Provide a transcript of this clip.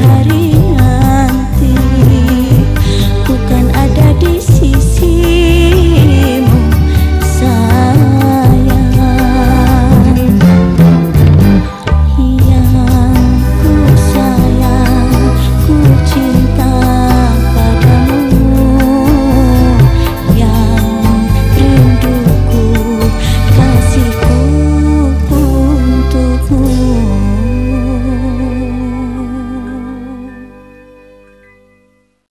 hari